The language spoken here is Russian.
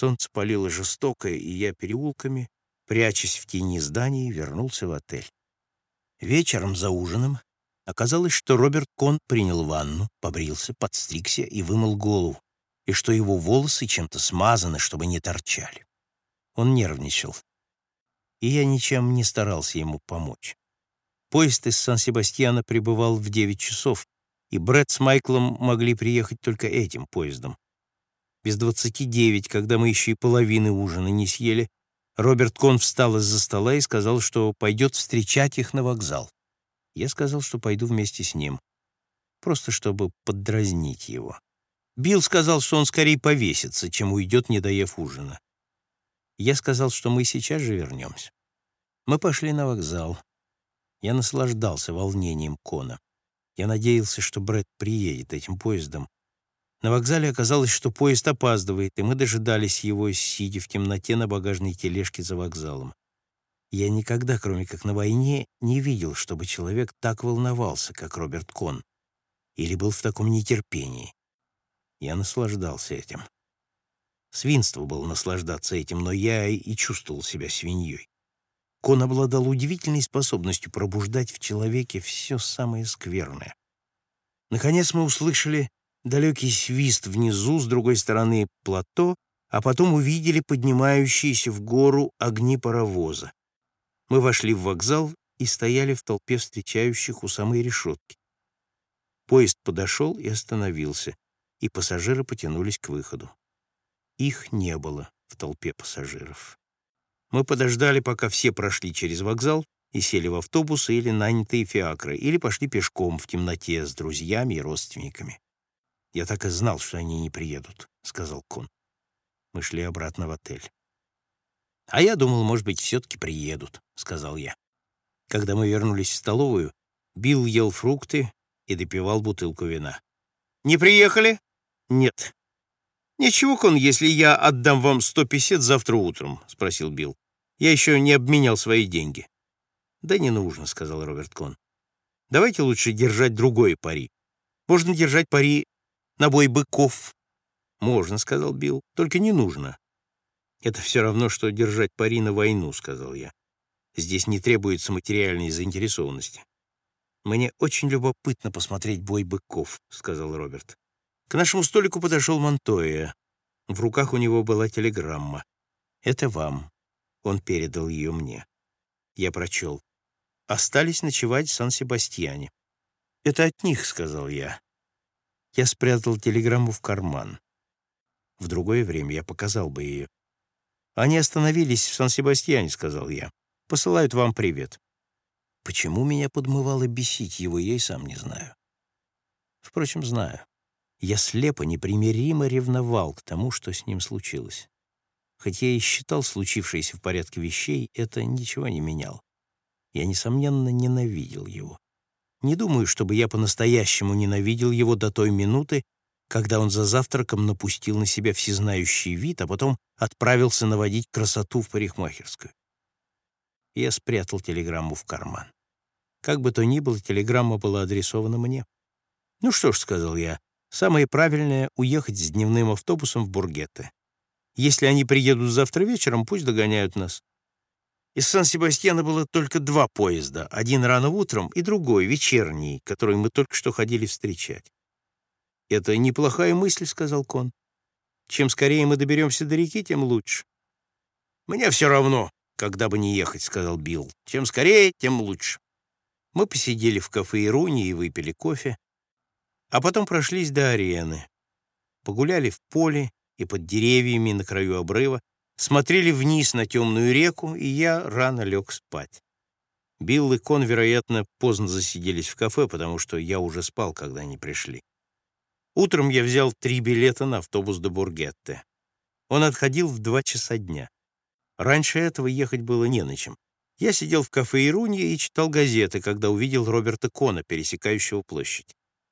Солнце палило жестоко, и я переулками, прячась в тени зданий, вернулся в отель. Вечером за ужином оказалось, что Роберт Кон принял ванну, побрился, подстригся и вымыл голову, и что его волосы чем-то смазаны, чтобы не торчали. Он нервничал, и я ничем не старался ему помочь. Поезд из Сан-Себастьяна прибывал в 9 часов, и Брэд с Майклом могли приехать только этим поездом. Без двадцати девять, когда мы еще и половины ужина не съели, Роберт Кон встал из-за стола и сказал, что пойдет встречать их на вокзал. Я сказал, что пойду вместе с ним, просто чтобы поддразнить его. Билл сказал, что он скорее повесится, чем уйдет, не доев ужина. Я сказал, что мы сейчас же вернемся. Мы пошли на вокзал. Я наслаждался волнением Кона. Я надеялся, что Брэд приедет этим поездом. На вокзале оказалось, что поезд опаздывает, и мы дожидались его, сидя в темноте на багажной тележке за вокзалом. Я никогда, кроме как на войне, не видел, чтобы человек так волновался, как Роберт Кон, или был в таком нетерпении. Я наслаждался этим. Свинство было наслаждаться этим, но я и чувствовал себя свиньей. Кон обладал удивительной способностью пробуждать в человеке все самое скверное. Наконец мы услышали далекий свист внизу, с другой стороны плато, а потом увидели поднимающиеся в гору огни паровоза. Мы вошли в вокзал и стояли в толпе встречающих у самой решетки. Поезд подошел и остановился, и пассажиры потянулись к выходу. Их не было в толпе пассажиров. Мы подождали, пока все прошли через вокзал и сели в автобусы или нанятые фиакры, или пошли пешком в темноте с друзьями и родственниками. «Я так и знал, что они не приедут», — сказал Кон. Мы шли обратно в отель. «А я думал, может быть, все-таки приедут», — сказал я. Когда мы вернулись в столовую, Билл ел фрукты и допивал бутылку вина. «Не приехали?» «Нет». «Ничего, Кон, если я отдам вам сто песет завтра утром?» — спросил Билл. «Я еще не обменял свои деньги». «Да не нужно», — сказал Роберт Кон. «Давайте лучше держать другое пари. Можно держать пари на бой быков. Можно, сказал Билл, только не нужно. Это все равно, что держать пари на войну, сказал я. Здесь не требуется материальной заинтересованности. Мне очень любопытно посмотреть бой быков, сказал Роберт. К нашему столику подошел Монтоя. В руках у него была телеграмма. «Это вам». Он передал ее мне. Я прочел. «Остались ночевать в Сан-Себастьяне». «Это от них», — сказал я. Я спрятал телеграмму в карман. В другое время я показал бы ее. «Они остановились в Сан-Себастьяне», — сказал я. «Посылают вам привет». Почему меня подмывало бесить его, я и сам не знаю. Впрочем, знаю. Я слепо, непримиримо ревновал к тому, что с ним случилось. Хотя я и считал случившееся в порядке вещей, это ничего не менял. Я, несомненно, ненавидел его. Не думаю, чтобы я по-настоящему ненавидел его до той минуты, когда он за завтраком напустил на себя всезнающий вид, а потом отправился наводить красоту в парикмахерскую. Я спрятал телеграмму в карман. Как бы то ни было, телеграмма была адресована мне. «Ну что ж», — сказал я, — «самое правильное — уехать с дневным автобусом в Бургетте. Если они приедут завтра вечером, пусть догоняют нас. Из Сан-Себастьяна было только два поезда, один рано утром и другой, вечерний, который мы только что ходили встречать. «Это неплохая мысль», — сказал Кон. «Чем скорее мы доберемся до реки, тем лучше». «Мне все равно, когда бы не ехать», — сказал Билл. «Чем скорее, тем лучше». Мы посидели в кафе Ируни и выпили кофе, а потом прошлись до арены. Погуляли в поле и под деревьями на краю обрыва, смотрели вниз на темную реку, и я рано лег спать. Билл и Кон, вероятно, поздно засиделись в кафе, потому что я уже спал, когда они пришли. Утром я взял три билета на автобус до Бургетте. Он отходил в два часа дня. Раньше этого ехать было не на чем. Я сидел в кафе Ирунья и читал газеты, когда увидел Роберта Кона, пересекающего площадь.